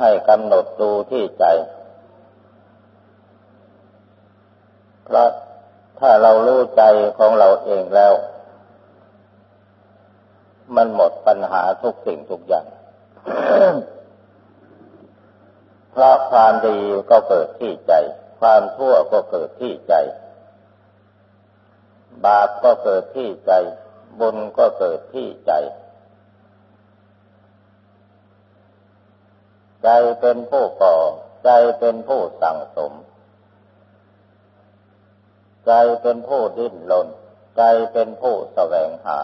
ให้กำหนดดูที่ใจ เพราะถ้าเรารู้ใจของเราเองแล้ว มันหมดปัญหาทุกสิ่งทุกอย่าง เพราะความดีก็เกิดที่ใจ ความชั่วก็เกิดที่ใจ บาปก็เกิดที่ใจ บุญก็เกิดที่ใจ ใจเป็นผู้ก่อ ใจเป็นผู้สั่งสม ใจเป็นผู้ดิ้นรนใจเป็นผู้แสวงหา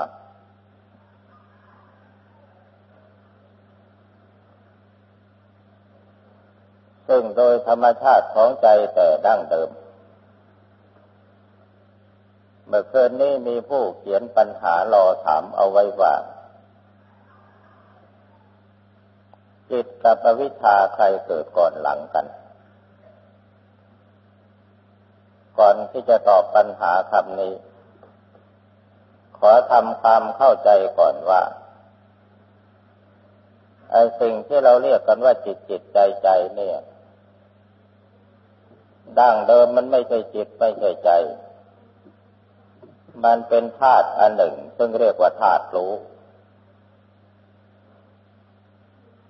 ซึ่งโดยธรรมชาติของใจแต่ดั้งเดิม เมื่อคืนนี้มีผู้เขียนปัญหารอถามเอาไว้ว่า จิตกับอวิชชาใครเกิดก่อนหลังกัน ก่อนที่จะตอบปัญหาคำนี้ ขอทำความเข้าใจก่อนว่าไอ้สิ่งที่เราเรียกกันว่าจิตจิตใจใจเนี่ยดั้งเดิมมันไม่ใช่จิตไม่ใช่ใจ มันเป็นธาตุอันหนึ่ง ซึ่งเรียกว่าธาตุรู้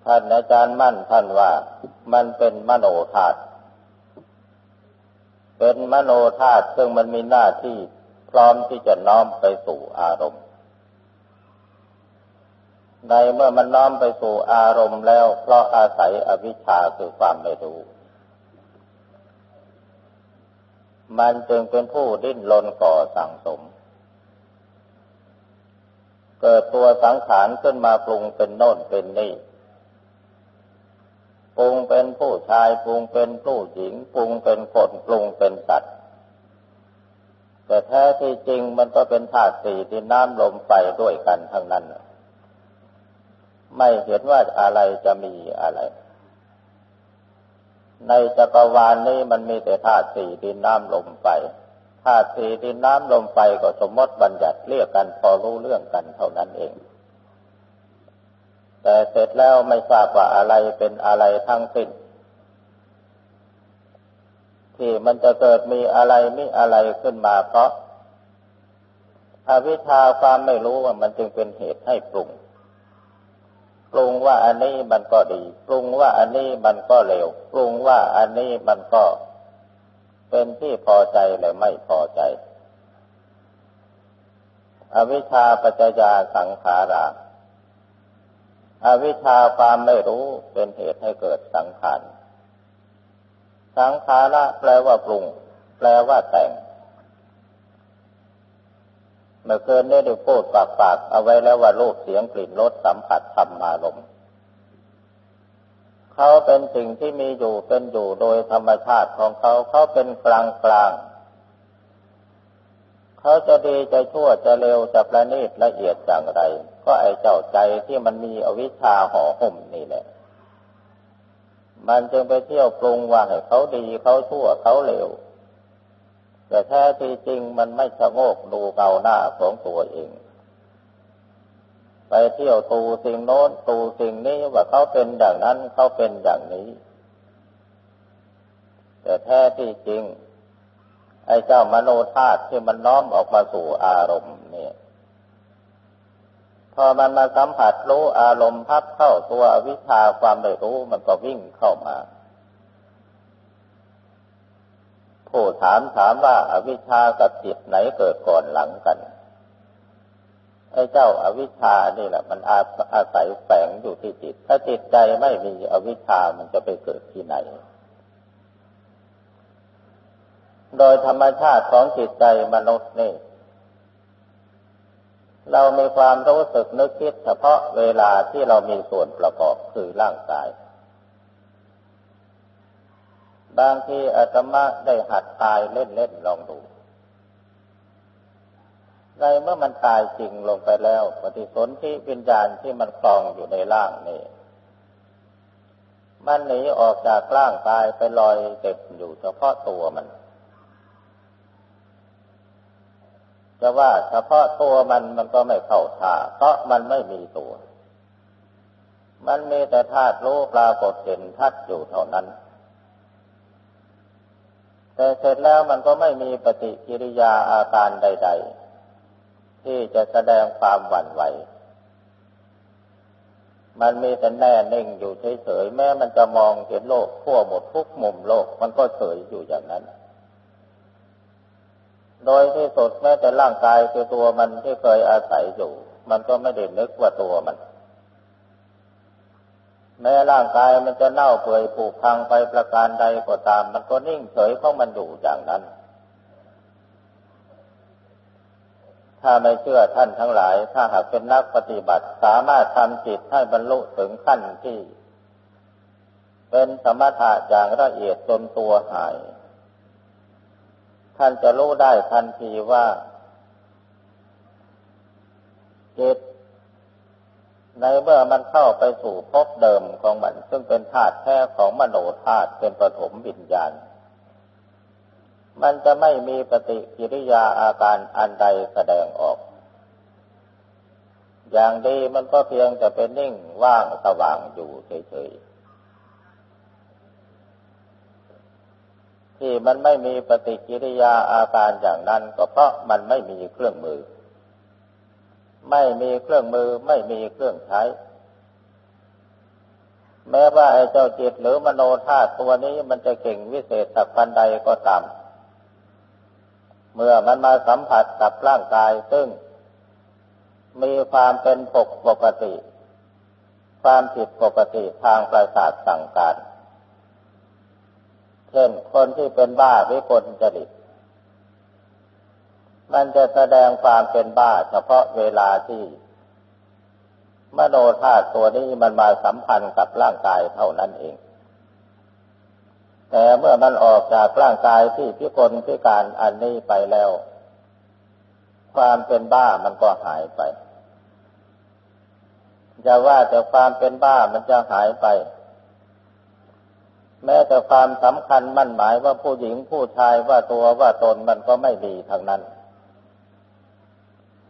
ท่านอาจารย์มั่นท่านว่ามันเป็นมโนธาตุเป็นมโนธาตุซึ่งมันมีหน้าที่พร้อมที่จะน้อมไปสู่อารมณ์ ในเมื่อมันน้อมไปสู่อารมณ์แล้ว เพราะอาศัยอวิชชาคือความไม่รู้ มันจึงเป็นผู้ดิ้นรนก่อสังสม เกิดตัวสังขารขึ้นมาปรุงเป็นโน่นเป็นนี่ เป็นผู้ชายปรุงเป็นผู้หญิงปรุงเป็นคนปรุงเป็นสัตว์ แต่แท้ที่จริงมันก็เป็นธาตุสี่ที่น้ำลมไฟด้วยกันทั้งนั้น ไม่เห็นว่าอะไรจะมีอะไร ในจักรวาลนี้มันมีแต่ธาตุสี่ดินน้ำลมไฟธาตุสี่ดินน้ำลมไฟก็สมมติบัญญัติเรียกกันพอรู้เรื่องกันเท่านั้นเอง แต่เสร็จแล้วไม่ทราบว่าอะไรเป็นอะไรทั้งสิ้น ที่มันจะเกิดมีอะไรมีอะไรขึ้นมาเพราะอวิชชาความไม่รู้ว่ามันจึงเป็นเหตุให้ปรุง ปรุงว่าอันนี้มันก็ดี ปรุงว่าอันนี้มันก็เลว ปรุงว่าอันนี้มันก็เป็นที่พอใจหรือไม่พอใจ อวิชชาปัจจยาสังขารา อวิชชาความไม่รู้เป็นเหตุให้เกิดสังขาร สังขาระแปลว่าปรุง แปลว่าแต่ง เมื่อคืนนี้ได้พูดปากปากเอาไว้แล้วว่ารูปเสียงกลิ่นรสสัมผัสธรรมารมเขาเป็นสิ่งที่มีอยู่เป็นอยู่โดยธรรมชาติของเขาเขาเป็นกลางกลางเขาจะดีจะชั่วจะเร็วจะประณีตละเอียดอย่างไร ก็ไอ้เจ้าใจที่มันมีอวิชชาห่อห่มนี่แหละ มันจึงไปเที่ยวปรุงว่าให้เขาดีเขาชั่วเขาเร็วแต่แท้ที่จริงมันไม่ชะโงกดูเกาหน้าของตัวเอง ไปเที่ยวตูสิ่งโน้นตูสิ่งนี้ว่าเขาเป็นอย่างนั้นเขาเป็นอย่างนี้ แต่แท้ที่จริง ไอ้เจ้ามโนธาตุที่มันน้อมออกมาสู่อารมณ์เนี่ย อมันมาสัมผัสรู้อารมณ์พับเข้าตัววิชาความไม่รู้มันก็วิ่งเข้ามาผู้ถามถามว่าอาวิชากับจิตไหนเกิดก่อนหลังกัน ไอ้เจ้าอาวิชชานี่แหละ มันอาอาศัยแฝงอยู่ที่จิต ถ้าจิตใจไม่มีอวิชชามันจะไปเกิดที่ไหน โดยธรรมชาติของจิตใจมนุษย์นี่ เรามีความรู้สึกนึกคิดเฉพาะเวลาที่เรามีส่วนประกอบคือร่างกาย บางทีอาตมาได้หัดตายเล่นๆลองดูในเมื่อมันตายจริงลงไปแล้ว ปฏิสนธิวิญญาณที่มันคลองอยู่ในร่างนี่มันหนีออกจากร่างกายไปลอยเต็บอยู่เฉพาะตัวมัน จะว่าเฉพาะตัวมันมันก็ไม่เข้าท่าเพราะมันไม่มีตัว มันมีแต่ธาตุรู้ปรากฏเห็นทัดอยู่เท่านั้น แต่เสร็จแล้วมันก็ไม่มีปฏิกิริยาอาการใด ๆ ที่จะแสดงความหวั่นไหว มันมีแต่แน่นิ่งอยู่เฉยๆแม้มันจะมองเห็นโลกทั่วหมดทุกมุมโลกมันก็เฉยอยู่อย่างนั้น โดยที่สุดแม้แต่ร่างกายคือตัวมันที่เคยอาศัยอยู่ มันก็ไม่ได้นึกว่าตัวมัน แม้ร่างกายมันจะเน่าเปื่อยผุพังไปประการใดก็ตาม มันก็นิ่งเฉยของมันอยู่อย่างนั้น ถ้าไม่เชื่อท่านทั้งหลาย ถ้าหากเป็นนักปฏิบัติ สามารถทำจิตให้บรรลุถึงขั้นที่ เป็นสมถะอย่างละเอียดจนตัวหาย ท่านจะรู้ได้ทันทีว่าจิตในเมื่อมันเข้าไปสู่ภพเดิมของมัน ซึ่งเป็นธาตุแท้ของมโนธาตุเป็นปฐมวิญญาณ มันจะไม่มีปฏิกิริยาอาการอันใดแสดงออก อย่างดีมันก็เพียงแต่เป็นนิ่งว่างสว่างอยู่เฉยๆ ที่มันไม่มีปฏิกิริยาอาการอย่างนั้น ก็เพราะมันไม่มีเครื่องมือ ไม่มีเครื่องมือไม่มีเครื่องใช้ แม้ว่าไอ้เจ้าจิตหรือมโนธาตุตัวนี้มันจะเก่งวิเศษสักพันใดก็ตามเมื่อมันมาสัมผัสกับร่างกายซึ่ง มีความเป็นปกปกติ ความผิดปกติทางประสาทสั่งการ เช่นคนที่เป็นบ้าวิกลจริต มันจะแสดงความเป็นบ้าเฉพาะเวลาที่มโนธาตุตัวนี้มันมาสัมพันธ์กับร่างกายเท่านั้นเอง แต่เมื่อมันออกจากร่างกายที่พิกลพิการอันนี้ไปแล้ว ความเป็นบ้ามันก็หายไปจะว่าแต่ความเป็นบ้ามันจะหายไป แม้แต่ความสำคัญมั่นหมายว่าผู้หญิงผู้ชายว่าตัวว่าตนมันก็ไม่ดีทางนั้น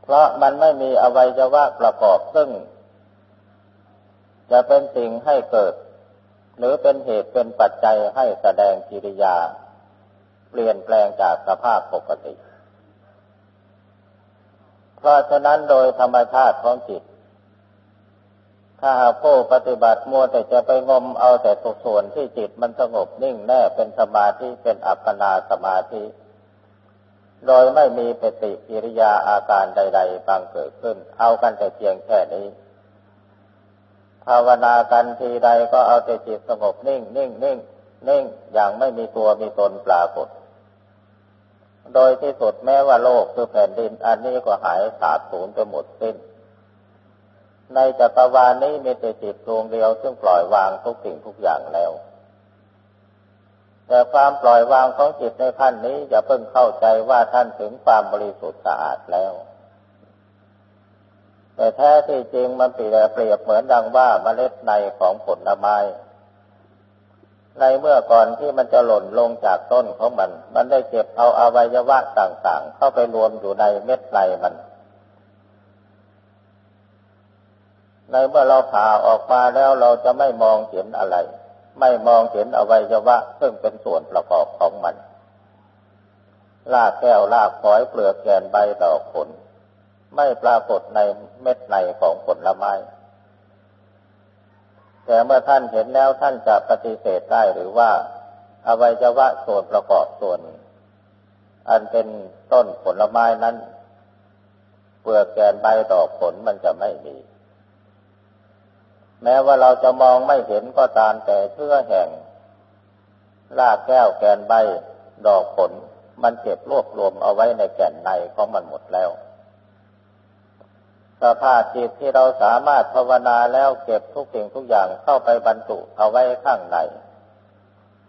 เพราะมันไม่มีอวัยวะประกอบซึ่ง จะเป็นสิ่งให้เกิด หรือเป็นเหตุเป็นปัจจัยให้แสดงกิริยา เปลี่ยนแปลงจากสภาพปกติ เพราะฉะนั้นโดยธรรมชาติของจิต ถ้าหากผู้ปฏิบัติมัวแต่จะไปงมเอาแต่ตกส่วนที่จิตมันสงบนิ่งแน่เป็นสมาธิเป็นอัปปนาสมาธิ โดยไม่มีปฏิกิริยาอาการใด ๆบางเกิดขึ้น เอากันแต่เพียงแค่นี้ ภาวนากันทีใดก็เอาแต่จิตสงบนิ่งนิ่งนิ่งนิ่งอย่างไม่มีตัวมีตนปรากฏ โดยที่สุดแม้ว่าโลกคือแผ่นดินอันนี้ก็หายสาบสูญไปหมดสิ้น ในจักรวาลนี้มีแต่จิตดวงเดียว ซึ่งปล่อยวางทุกสิ่งทุกอย่างแล้ว แต่ความปล่อยวางของจิตในขั้นนี้อย่าเพิ่งเข้าใจว่าท่านถึงความบริสุทธิ์สะอาดแล้ว แต่แท้ที่จริงมันเปรียบเปรียบเหมือนดังว่าเมล็ดในของผลไม้ในเมื่อก่อนที่มันจะหล่นลงจากต้นของมัน มันได้เก็บเอาอวัยวะต่างๆ เข้าไปรวมอยู่ในเม็ดในมัน ในเมื่อเราผ่าออกมาแล้วเราจะไม่มองเห็นอะไร ไม่มองเห็นอวัยวะซึ่งเป็นส่วนประกอบของมันลากแก้วลากฝอยเปลือกแกนใบดอกผล ไม่ปรากฏในเม็ดในของผลไม้ แต่เมื่อท่านเห็นแล้วท่านจะปฏิเสธได้หรือว่าอวัยวะส่วนประกอบส่วน อันเป็นต้นผลไม้นั้น เปลือกแกนใบดอกผลมันจะไม่มี แม้ว่าเราจะมองไม่เห็นก็ตามแต่เชื่อแห่งลากแก้วแกนใบดอกผล มันเก็บรวบรวมเอาไว้ในแก่นในของมันหมดแล้ว สภาพจิตที่เราสามารถภาวนาแล้วเก็บทุกสิ่งทุกอย่างเข้าไปบรรจุเอาไว้ข้างใน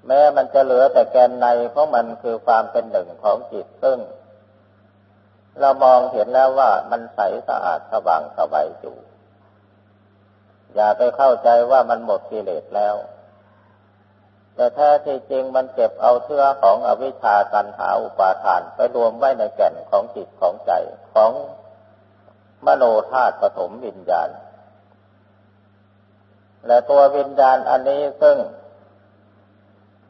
แม้มันจะเหลือแต่แกนในของมันคือความเป็นหนึ่งของจิตซึ่ง เรามองเห็นแล้วว่ามันใสสะอาดสว่างสบายอยู่ อย่าไปเข้าใจว่ามันหมดกิเลสแล้ว แต่แท้ที่จริงมันเก็บเอาเชื้อของอวิชชาตันหาอุปาทานไปรวมไว้ในแก่นของจิตของใจของมโนธาตุปฐมวิญญาณ และตัววิญญาณอันนี้ซึ่ง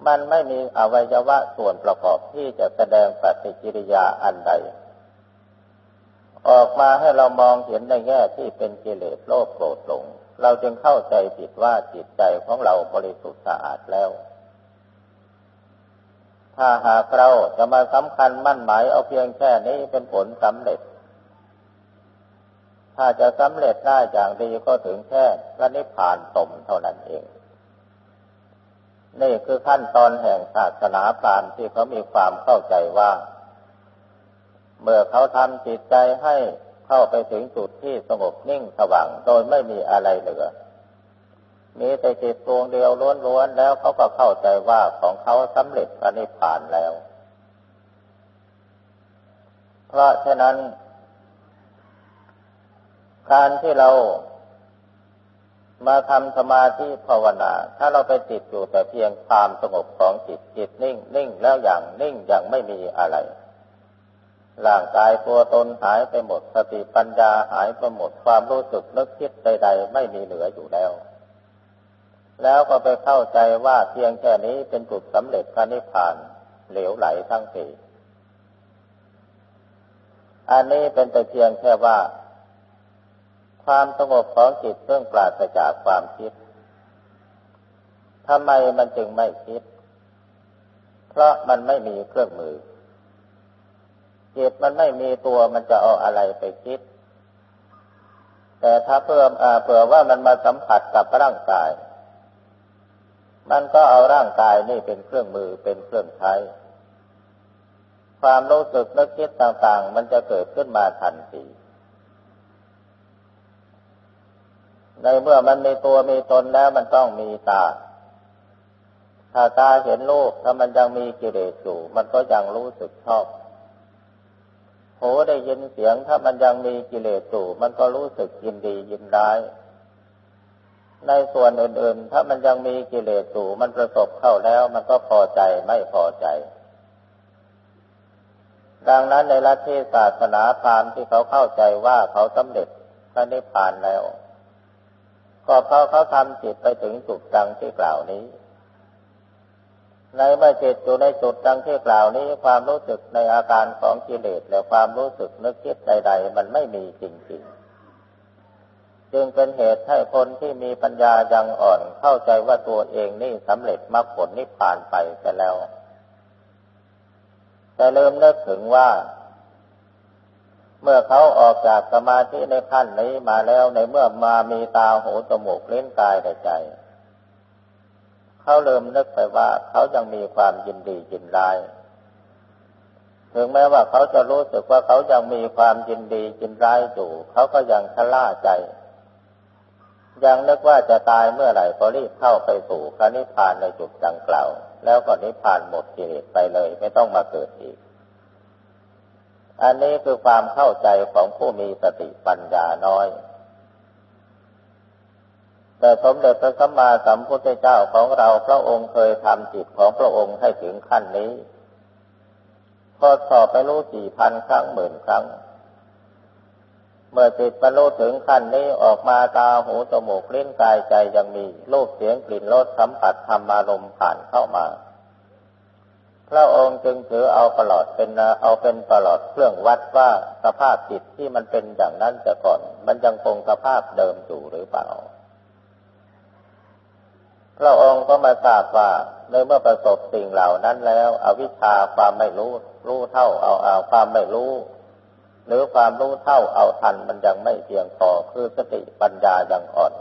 มันไม่มีอวัยวะส่วนประกอบที่จะแสดงปฏิกิริยาอันใด ออกมาให้เรามองเห็นในแง่ที่เป็นกิเลสโลภโกรธหลง เราจึงเข้าใจผิดว่าจิตใจของเราบริสุทธิ์สะอาดแล้ว ถ้าหากเราจะมาสำคัญมั่นหมายเอาเพียงแค่นี้เป็นผลสำเร็จ ถ้าจะสำเร็จได้อย่างดีก็ถึงแค่พระนิพพานสมเท่านั้นเอง นี่คือขั้นตอนแห่งศาสนาพราหมณ์ที่เขามีความเข้าใจว่า เมื่อเขาทำจิตใจให้ เข้าไปถึงจุดที่สงบนิ่งสว่างโดยไม่มีอะไรเหลือ มีแต่จิตดวงเดียวล้วนๆแล้วเขาก็เข้าใจว่าของเขาสำเร็จพระนิพพานแล้ว เพราะฉะนั้น การที่เรามาทำสมาธิภาวนา ถ้าเราไปติดอยู่แต่เพียงความสงบของจิตจิตนิ่งนิ่งแล้วอย่างนิ่งอย่างไม่มีอะไร ร่างกายตัวตนหายไปหมด สติปัญญาหายไปหมดความรู้สึกนึกคิดใด ๆ ไม่มีเหลืออยู่แล้ว แล้วก็ไปเข้าใจว่าเพียงแค่นี้เป็นจุดสำเร็จพระนิพพานเหลวไหลทั้งสี่อันนี้เป็นแต่เพียงแค่ว่า ความสงบของจิตซึ่งปราศจากความคิดทำไมมันจึงไม่คิด เพราะมันไม่มีเครื่องมือ จิตมันไม่มีตัวมันจะเอาอะไรไปคิด แต่ถ้าเพิ่มเผื่อว่ามันมาสัมผัสกับร่างกาย มันก็เอาร่างกายนี่เป็นเครื่องมือเป็นเครื่องใช้ ความรู้สึกนึกคิดต่างๆ มันจะเกิดขึ้นมาทันทีในเมื่อมันมีตัวมีตนแล้วมันต้องมีตา ถ้าตาเห็นรูปถ้ามันยังมีกิเลสอยู่ มันก็ยังรู้สึกชอบ หูได้ยินเสียงถ้ามันยังมีกิเลสอยู่มันก็รู้สึกยินดียินร้าย ในส่วนอื่นๆ ถ้ามันยังมีกิเลสอยู่มันประสบเข้าแล้ว มันก็พอใจไม่พอใจ ดังนั้นในลัทธิศาสนาพราหมณ์ที่เขาเข้าใจว่าเขาสำเร็จพระนิพพานแล้ว ก็เพราะเขาทำจิตไปถึงจุดดังที่กล่าวนี้ ในเมื่อจิตอยู่ในจุดดังที่กล่าวนี้ความรู้สึกในอาการของกิเลสและความรู้สึกนึกคิดใด ๆ มันไม่มีจริงๆ จึงเป็นเหตุให้คนที่มีปัญญายังอ่อนเข้าใจว่าตัวเองนี่สำเร็จมรรคผลนิพพานไปแต่แล้ว แต่เริ่มนึกถึงว่า เมื่อเขาออกจากสมาธิในขั้นนี้มาแล้วในเมื่อมามีตาหูจมูกเล่นกายแต่ใจ เขาเริ่มนึกไปว่าเขายังมีความยินดียินร้าย ถึงแม้ว่าเขาจะรู้สึกว่าเขายังมีความยินดียินร้ายอยู่ เขาก็ยังชะล่าใจ ยังนึกว่าจะตายเมื่อไหร่ก็รีบเข้าไปสู่พระนิพพานในจุดดังกล่าว แล้วก็นิพพานหมดกิเลสไปเลย ไม่ต้องมาเกิดอีก อันนี้คือความเข้าใจของผู้มีสติปัญญาน้อย แต่สมเด็จพระสัมมาสัมพุทธเจ้าของเราพระองค์เคยทำจิตของพระองค์ให้ถึงขั้นนี้พอสอบไปรู้กี่พันครั้งหมื่นครั้ง เมื่อจิตบรรลุถึงขั้นนี้ออกมาตาหูจมูกลิ้นกายใจยังมีรูปเสียงกลิ่นรสสัมผัสธรรมารมผ่านเข้ามา พระองค์จึงถือเอาตลอดเป็นเอาเป็นตลอดเครื่องวัดว่าสภาพจิตที่มันเป็นอย่างนั้นแต่ก่อน มันยังคงสภาพเดิมอยู่หรือเปล่า พระองค์ก็มาทราบว่าในเมื่อประสบสิ่งเหล่านั้นแล้ว อวิชชาความไม่รู้ รู้เท่าเอาเอาความไม่รู้ หรือความรู้เท่าเอาทันมันยังไม่เพียงพอคือสติปัญญายังอ่อน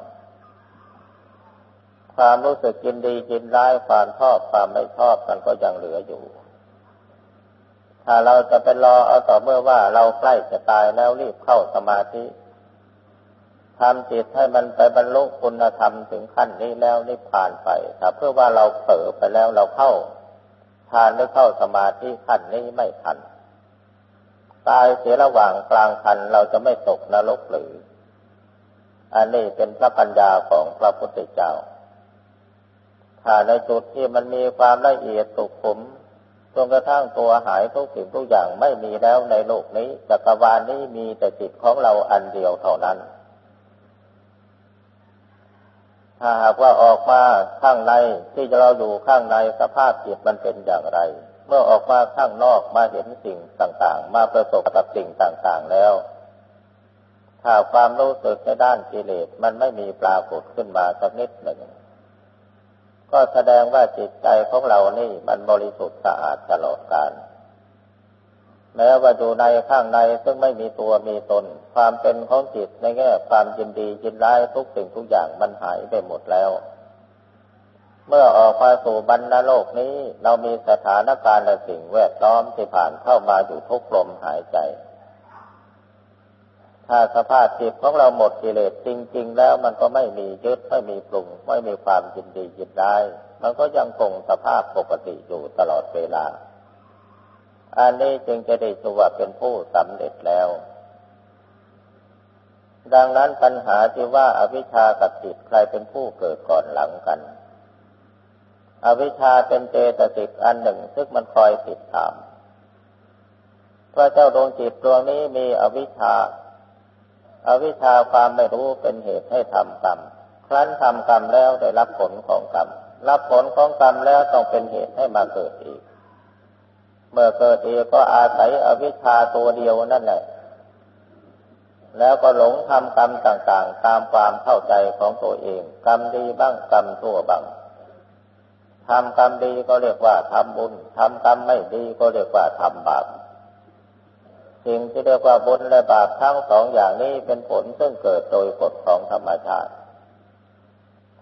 ความรู้สึกยินดียินร้ายความชอบความไม่ชอบมันก็ยังเหลืออยู่ ถ้าเราจะเป็นรอเอาต่อเมื่อว่าเราใกล้จะตายแล้วรีบเข้าสมาธิ ทำจิตให้มันไปบรรลุคุณธรรมถึงขั้นนี้แล้วนิพพานไปถ้าเพื่อว่าเราเผลอไปแล้วเราเข้าทานหรือเข้าสมาธิขั้นนี้ไม่ทัน ตายเสียระหว่างกลางคันเราจะไม่ตกนรกหรือ อันนี้เป็นพระปัญญาของพระพุทธเจ้า ถ้าในจุดที่มันมีความละเอียดสุขุมจนกระทั่งตัวหายทุกสิ่งทุกอย่างไม่มีแล้วในโลกนี้จักรวาลนี้มีแต่จิตของเราอันเดียวเท่านั้น ถ้าหากว่าออกมาข้างในที่เราอยู่ข้างในสภาพจิตมันเป็นอย่างไร เมื่อออกมาข้างนอกมาเห็นสิ่งต่างๆ มาประสบกับสิ่งต่างๆแล้ว ถ้าความรู้สึกในด้านกิเลสมันไม่มีปรากฏขึ้นมาสักนิดหนึ่ง ก็แสดงว่าจิตใจของเรานี่มันบริสุทธิ์สะอาดตลอดกาล แม้ว่าอยู่ในข้างในซึ่งไม่มีตัวมีตน ความเป็นของจิตในแง่ความยินดียินร้ายทุกสิ่งทุกอย่างมันหายไปหมดแล้ว เมื่อออกมาสู่บรรณโลกนี้ เรามีสถานการณ์และสิ่งแวดล้อมที่ผ่านเข้ามาอยู่ทุกลมหายใจ ถ้าสภาพจิตของเราหมดกิเลสจริง ๆ แล้วมันก็ไม่มียึดไม่มีปรุง ไม่มีความยินดียินได้มันก็ยังคงสภาพปกติอยู่ตลอดเวลา อันนี้จึงจะได้สุว่าเป็นผู้สำเร็จแล้ว ดังนั้นปัญหาที่ว่าอาวิชชากับจิตใครเป็นผู้เกิดก่อนหลังกัน อวิชชาเป็นเจตสิกอันหนึ่งซึ่งมันคอยติดตามพระเจ้าดวงจิตดวงนี้มีอวิชชาอวิชชาความไม่รู้เป็นเหตุให้ทำกรรม ครั้นทำกรรมแล้วได้รับผลของกรรม รับผลของกรรมแล้วต้องเป็นเหตุให้มาเกิดอีก เมื่อเกิดเอีกก็อาศัยอวิชชาตัวเดียวนั่นแหละ แล้วก็หลงทำกรรมต่างๆ ตามความเข้าใจของตัวเอง กรรมดีบ้างกรรมชั่วบ้างทำกรรมดีก็เรียกว่าทำบุญทำกรรมไม่ดีก็เรียกว่าทำบาปสิ่งที่เรียกว่าบุญและบาปทั้งสองอย่างนี้เป็นผลซึ่งเกิดโดยกฎของธรรมชาติ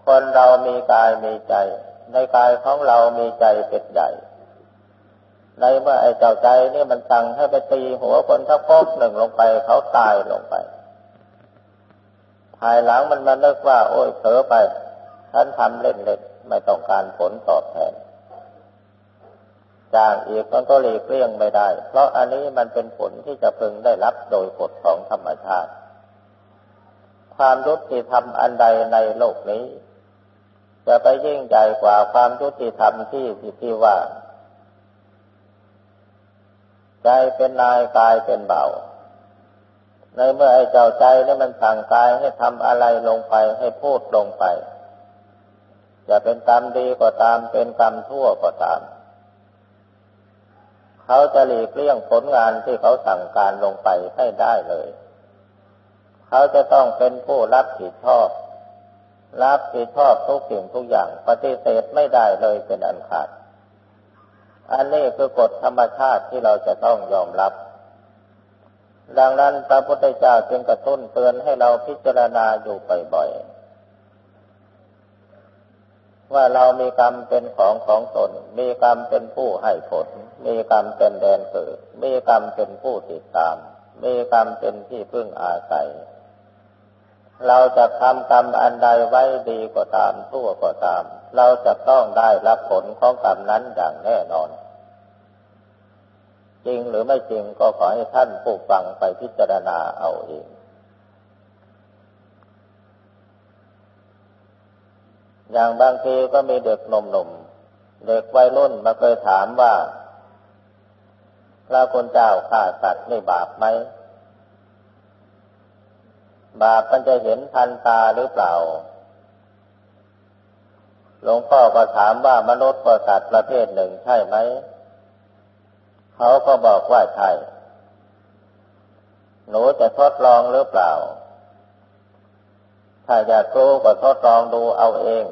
คนเรามีกายมีใจ ในกายของเรามีใจเป็นใหญ่ ในเมื่อไอ้เจ้าใจนี่มันสั่งให้ไปตีหัวคนทักพกหนึ่งลงไปเขาตายลงไป ภายหลังมันมาเลิกว่า โอ้ยเผลอไปฉันทำเล่นๆไม่ต้องการผลตอบแทนจ้างอีกมันก็หลีกเลี่ยงไม่ได้ เพราะอันนี้มันเป็นผลที่จะพึงได้รับโดยกฎของธรรมชาติ ความยุติธรรมอันใดในโลกนี้ จะไปยิ่งใหญ่กว่าความยุติธรรมที่ที่ว่า ใจเป็นนายกายเป็นเบาในเมื่อไอ้เจ้าใจนี่มันสั่งกายให้ทำอะไรลงไปให้พูดลงไป จะเป็นกรรมดีก็ตามเป็นกรรมชั่วก็ตาม เขาจะหลีกเลี่ยงผลงานที่เขาสั่งการลงไปให้ได้เลย เขาจะต้องเป็นผู้รับผิดชอบ รับผิดชอบทุกสิ่งทุกอย่าง ปฏิเสธไม่ได้เลยเป็นอันขาด อันนี้คือกฎธรรมชาติที่เราจะต้องยอมรับ ดังนั้นพระพุทธเจ้าจึงกระตุ้นเตือนให้เราพิจารณาอยู่บ่อยๆ ว่าเรามีกรรมเป็นของของตน มีกรรมเป็นผู้ให้ผล มีกรรมเป็นแดนเกิด มีกรรมเป็นผู้ติดตาม มีกรรมเป็นที่พึ่งอาศัย เราจะทำกรรมอันใดไว้ดีก็ตามทั่วก็ตามเราจะต้องได้รับผลของกรรมนั้นอย่างแน่นอน จริงหรือไม่จริงก็ขอให้ท่านผู้ฟังไปพิจารณาเอาเองอย่างบางทีก็มีเด็กหนุ่มๆ เด็กวัยรุ่นมาเคยถามว่า พระคุณเจ้าฆ่าสัตว์นี่บาปไหม บาปมันจะเห็นทันตาหรือเปล่า หลวงพ่อก็ถามว่ามนุษย์ก็สัตว์ประเภทหนึ่งใช่ไหม เขาก็บอกว่าใช่หนูจะทดลองหรือเปล่า ถ้าอยากรู้ก็ทดลองดูเอาเอง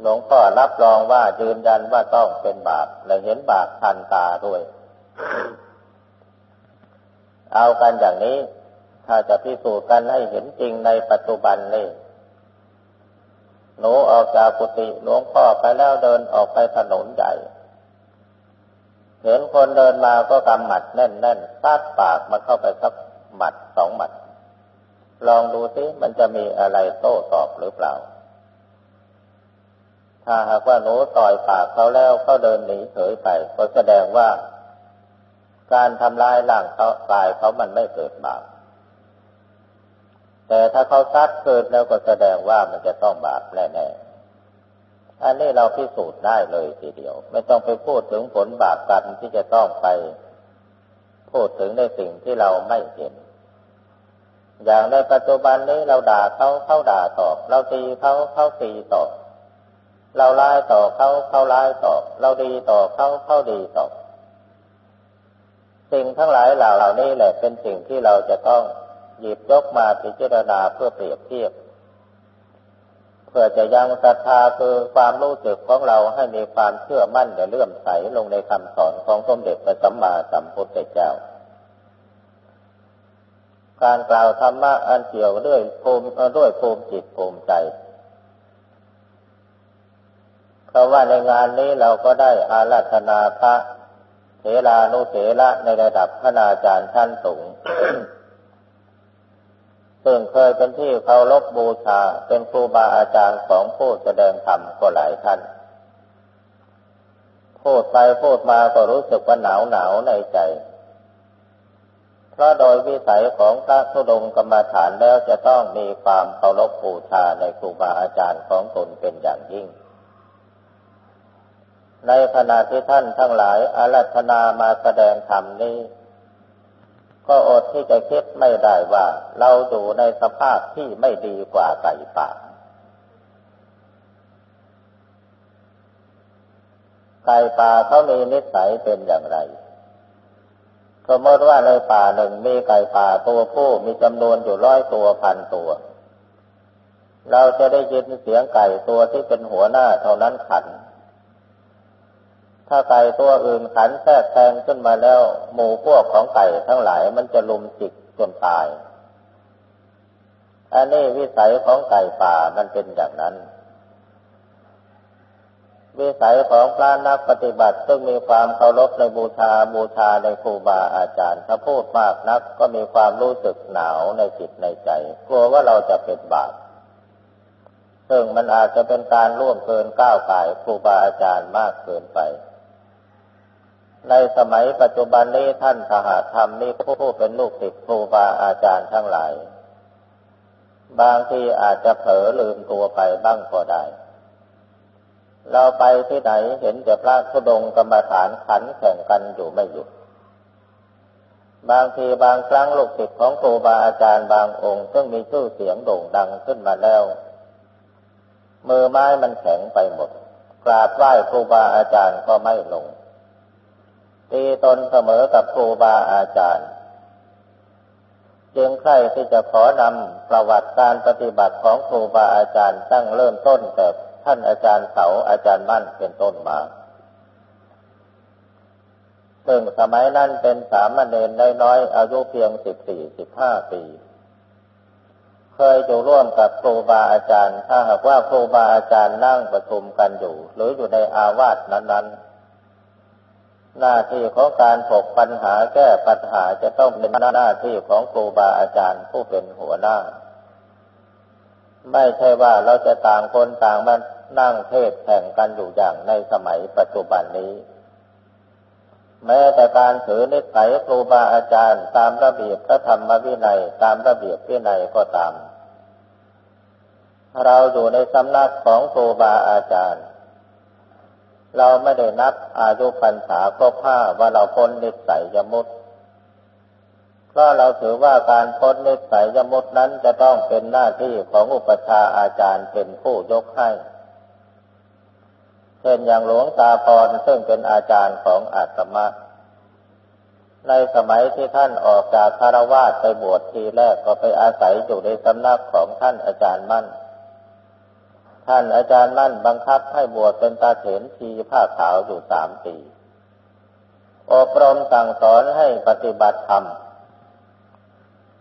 หลวงพ่อรับรองว่ายืนยันว่าต้องเป็นบาปและเห็นบาปทันตาด้วย เอากันอย่างนี้ ถ้าจะพิสูจน์กันให้เห็นจริงในปัจจุบันนี่หนูออกจากกุฏิหลวงพ่อไปแล้วเดินออกไปถนนใหญ่ เห็นคนเดินมาก็กำหมัดแน่นๆซัดปากมันเข้าไปสักหมัดสองหมัด ลองดูสิมันจะมีอะไรโต้ตอบหรือเปล่า ถ้าหากว่าหนูต่อยปากเขาแล้วเขาเดินหนีเฉยไป ก็แสดงว่า การทำลายร่างเขากายเขามันไม่เกิดบาปแต่ถ้าเขาซัดเกิดแล้วก็แสดงว่ามันจะต้องบาปแน่ๆ อันนี้เราพิสูจน์ได้เลยทีเดียว ไม่ต้องไปพูดถึงผลบาปกรรมที่จะต้องไป พูดถึงในสิ่งที่เราไม่เห็น อย่างในปัจจุบันนี้เราด่าเขาเขาด่าตอบ เราตีเขาเขาตีตอบ เราไล่ต่อเขาเขาไล่ตอบ เราดีต่อเขาเขาดีตอบ สิ่งทั้งหลายเหล่านี้แหละเป็นสิ่งที่เราจะต้องหยิบยกมาพิจารณาเพื่อเปรียบเทียบ พื่อจะยังศรัทธาคือความรู้สึกของเราให้มีความเชื่อมั่นและเลื่อมใสลงในคำสอนของสมเด็จพระสัมมาสัมพุทธเจ้า การกล่าวธรรมะอันเกี่ยวด้วยภูมิด้วยภูมิจิตภูมิใจ เพราะว่าในงานนี้เราก็ได้อาราธนาพระเถรานุเถระในระดับพระนาจารย์ชั้นสูง ซึ่งเคยเป็นที่เคารพบูชาเป็นครูบาอาจารย์ของผู้แสดงธรรมก็หลายท่าน พูดไปพูดมาก็รู้สึกว่าหนาวหนาวในใจ เพราะโดยวิสัยของพระธุดงกรรมฐานแล้วจะต้องมีความเคารพบูชาในครูบาอาจารย์ของตนเป็นอย่างยิ่ง ในขณะที่ท่านทั้งหลายอารัธนามาแสดงธรรมนี้ ก็อดที่จะคิดไม่ได้ว่า เราอยู่ในสภาพที่ไม่ดีกว่าไก่ป่า ไก่ป่าเขามีนิสัยเป็นอย่างไร สมมติว่าในป่าหนึ่งมีไก่ป่าตัวผู้มีจำนวนอยู่ร้อยตัวพันตัว เราจะได้ยินเสียงไก่ตัวที่เป็นหัวหน้าเท่านั้นขัน ถ้าไก่ตัวอื่นขันแทรกแทงขึ้นมาแล้ว หมู่พวกของไก่ทั้งหลายมันจะลุมจิกจนตาย อันนี้วิสัยของไก่ป่ามันเป็นอย่างนั้น วิสัยของพระนักปฏิบัติซึ่งมีความเคารพในบูชาบูชาในครูบาอาจารย์ ถ้าพูดมากนักก็มีความรู้สึกหนาวในจิตในใจ กลัวว่าเราจะเป็นบาปซึ่งมันอาจจะเป็นการล่วงเกินก้าวไก่ครูบาอาจารย์มากเกินไป ในสมัยปัจจุบันนี้ท่านสหธรรมนี่ผู้เป็นลูกศิษย์ครูบาอาจารย์ทั้งหลาย บางทีอาจจะเผลอลืมตัวไปบ้างก็ได้ เราไปที่ไหนเห็นแต่พระธุดงกรรมฐานขันแข่งกันอยู่ไม่หยุด บางทีบางครั้งลูกศิษย์ของครูบาอาจารย์บางองค์ซึ่งมีชื่อเสียงโด่งดังขึ้นมาแล้ว มือไม้มันแข็งไปหมด กราบไหว้ครูบาอาจารย์ก็ไม่ลง ตีตนเสมอกับครูบาอาจารย์ จึงใครที่จะขอนำประวัติการปฏิบัติของครูบาอาจารย์ตั้งเริ่มต้นแต่ท่านอาจารย์เสาอาจารย์มั่นเป็นต้นมา ซึ่งสมัยนั้นเป็นสามเณรน้อยอายุเพียงสิบสี่สิบห้าปีเคยอยู่ร่วมกับครูบาอาจารย์ ถ้าหากว่าครูบาอาจารย์นั่งประชุมกันอยู่ หรืออยู่ในอาวาสนั้นๆ หน้าที่ของการถกปัญหาแก้ปัญหาจะต้องเป็นหน้าที่ของครูบาอาจารย์ผู้เป็นหัวหน้า ไม่ใช่ว่าเราจะต่างคนต่างมานั่งเทศแข่งกันอยู่อย่างในสมัยปัจจุบันนี้ แม้แต่การถือนิสัยครูบาอาจารย์ ตามระเบียบพระธรรมวินัยตามระเบียบวินัยก็ตาม เราอยู่ในสำนักของครูบาอาจารย์ เราไม่ได้นับอายุพรรษาก็ผ้าว่าเราพ้นนิสัยยมุตเพราะเราถือว่าการพ้นนิสัยยมุตนั้นจะต้องเป็นหน้าที่ของอุปชาอาจารย์เป็นผู้ยกให้เช่นอย่างหลวงตาพรซึ่งเป็นอาจารย์ของอาตมาในสมัยที่ท่านออกจากคารวาสไปบวชทีแรกก็ไปอาศัยอยู่ในสำนักของท่านอาจารย์มั่น ท่านอาจารย์มั่นบังคับให้บวชเป็นตาเถนทีผ้าขาวอยู่สามปี อบรมสั่งสอนให้ปฏิบัติธรรม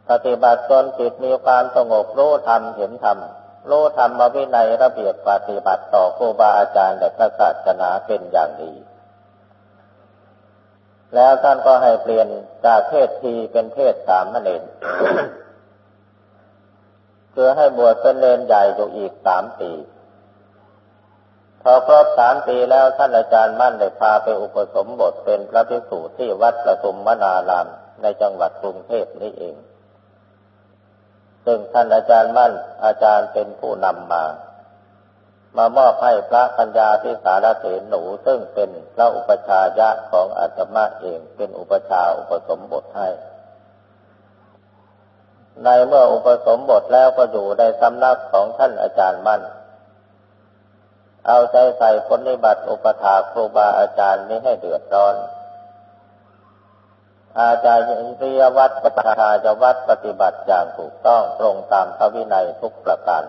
ปฏิบัติจนจิตมีความสงบรู้ธรรมเห็นธรรมรู้ธรรมมาวินัยระเบียบปฏิบัติต่อครูบาอาจารย์และพระศาสนาเป็นอย่างดี แล้วท่านก็ให้เปลี่ยนจากเพศทีเป็นเพศสามเณร คือให้บวชเป็นเลนใหญ่อยู่อีกสามปี พอครบสามปีแล้วท่านอาจารย์มั่นได้พาไปอุปสมบทเป็นพระภิกษุที่วัดประทุมวนารามในจังหวัดกรุงเทพนี่เอง ซึ่งท่านอาจารย์มั่นอาจารย์เป็นผู้นำมา มามอบให้พระปัญญาที่สารเสนหนูซึ่งเป็นพระอุปชายะของอาตมาเองเป็นอุปชาอุปสมบทให้ ในเมื่ออุปสมบทแล้วก็อยู่ในสำนักของท่านอาจารย์มั่น เอาใจใส่ปฏิบัติอุปถาครูบาอาจารย์นี้ให้เดือดร้อน อาจารย์เรียวัดปฏิาจะวัดปฏิบัติอย่างถูกต้องตรงตามพระวินัยทุกประการ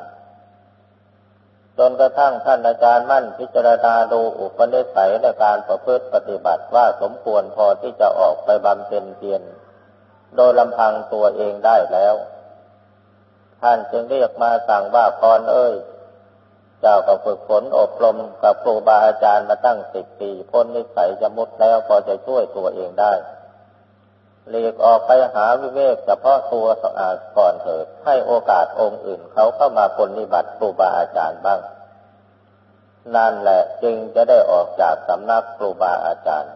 จนกระทั่งท่านอาจารย์มั่นพิจารณาดูอุปนิสัยในการประพฤติปฏิบัติว่าสมควรพอที่จะออกไปบำเพ็ญเพียร โดยลำพังตัวเองได้แล้ว ท่านจึงเรียกมาสั่งว่าพรเอ้ย เจ้าก็ฝึกฝนอบรมกับครูบาอาจารย์มาตั้งสิบปีพ้นนิสัยจะมุดแล้วพอจะช่วยตัวเองได้เลีกออกไปหาวิเวกเฉพาะตัวสะอาดก่อนเถิด ให้โอกาสองค์อื่นเขาเข้ามาปฏิบัติครูบาอาจารย์บ้าง นั่นแหละจึงจะได้ออกจากสำนักครูบาอาจารย์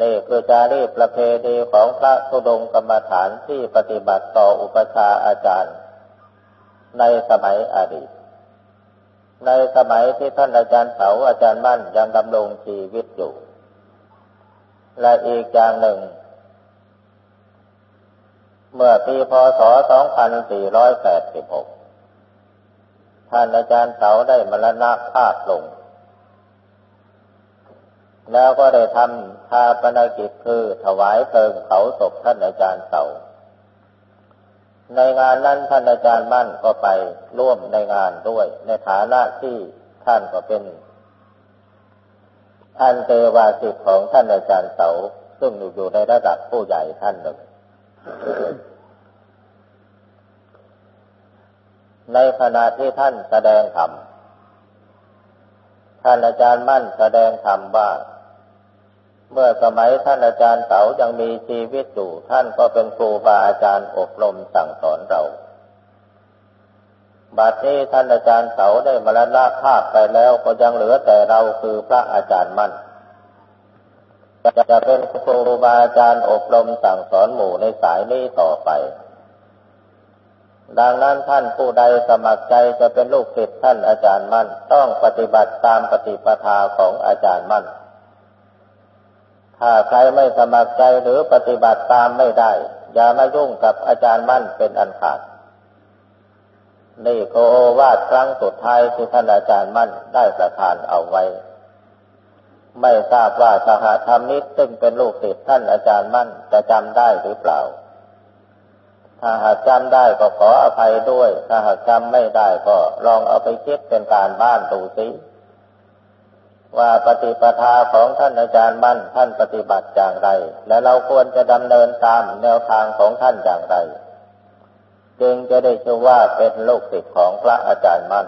นี่คือจารีประเพณีของพระธุดงกรรมฐานที่ปฏิบัติต่ออุปชาอาจารย์ ในสมัยอดีต ในสมัยที่ท่านอาจารย์เสาอาจารย์มั่นยังดำรงชีวิตอยู่ และอีกอย่างหนึ่ง เมื่อปีพศ 2486 ท่านอาจารย์เสาได้มรณภาพลง แล้วก็ได้ทำทาปนกิจคือถวายเพลิงเขาศพท่านอาจารย์เสาในงานนั้นท่านอาจารย์มั่นก็ไปร่วมในงานด้วย ในฐานะที่ท่านก็เป็นท่านเทวาสิทธิ์ของท่านอาจารย์เสาซึ่งอยู่ในระดับผู้ใหญ่ท่านหนึ่ง ในขณะที่ท่านแสดงธรรมท่านอาจารย์มั่นแสดงธรรมว่า เมื่อสมัยท่านอาจารย์เต๋ายังมีชีวิตอยู่ ท่านก็เป็นครูบาอาจารย์อบรมสั่งสอนเรา บัดนี้ท่านอาจารย์เต๋าได้มรณภาพไปแล้วก็ยังเหลือแต่เราคือพระอาจารย์มั่นจะเป็นครูบาอาจารย์อบรมสั่งสอนหมู่ในสายนี้ต่อไป ดังนั้นท่านผู้ใดสมัครใจจะเป็นลูกศิษย์ท่านอาจารย์มั่น ต้องปฏิบัติตามปฏิปทาของอาจารย์มั่น ถ้าใครไม่สมัครใจหรือปฏิบัติตามไม่ได้ อย่ามายุ่งกับอาจารย์มั่นเป็นอันขาด นี่โคโอวาดครั้งสุดท้ายที่ท่านอาจารย์มั่นได้ประทานเอาไว้ ไม่ทราบว่าสหธรรมนิสซึ่งเป็นลูกศิษย์ท่านอาจารย์มั่นจะจำได้หรือเปล่า ถ้าหากจำได้ก็ขออภัยด้วย ถ้าหากจำไม่ได้ก็ลองเอาไปคิดเป็นการบ้านดูสิ ว่าปฏิปทาของท่านอาจารย์มั่นท่านปฏิบัติอย่างไร และเราควรจะดำเนินตามแนวทางของท่านอย่างไร จึงจะได้ชื่อว่าเป็นลูกศิษย์ของพระอาจารย์มั่น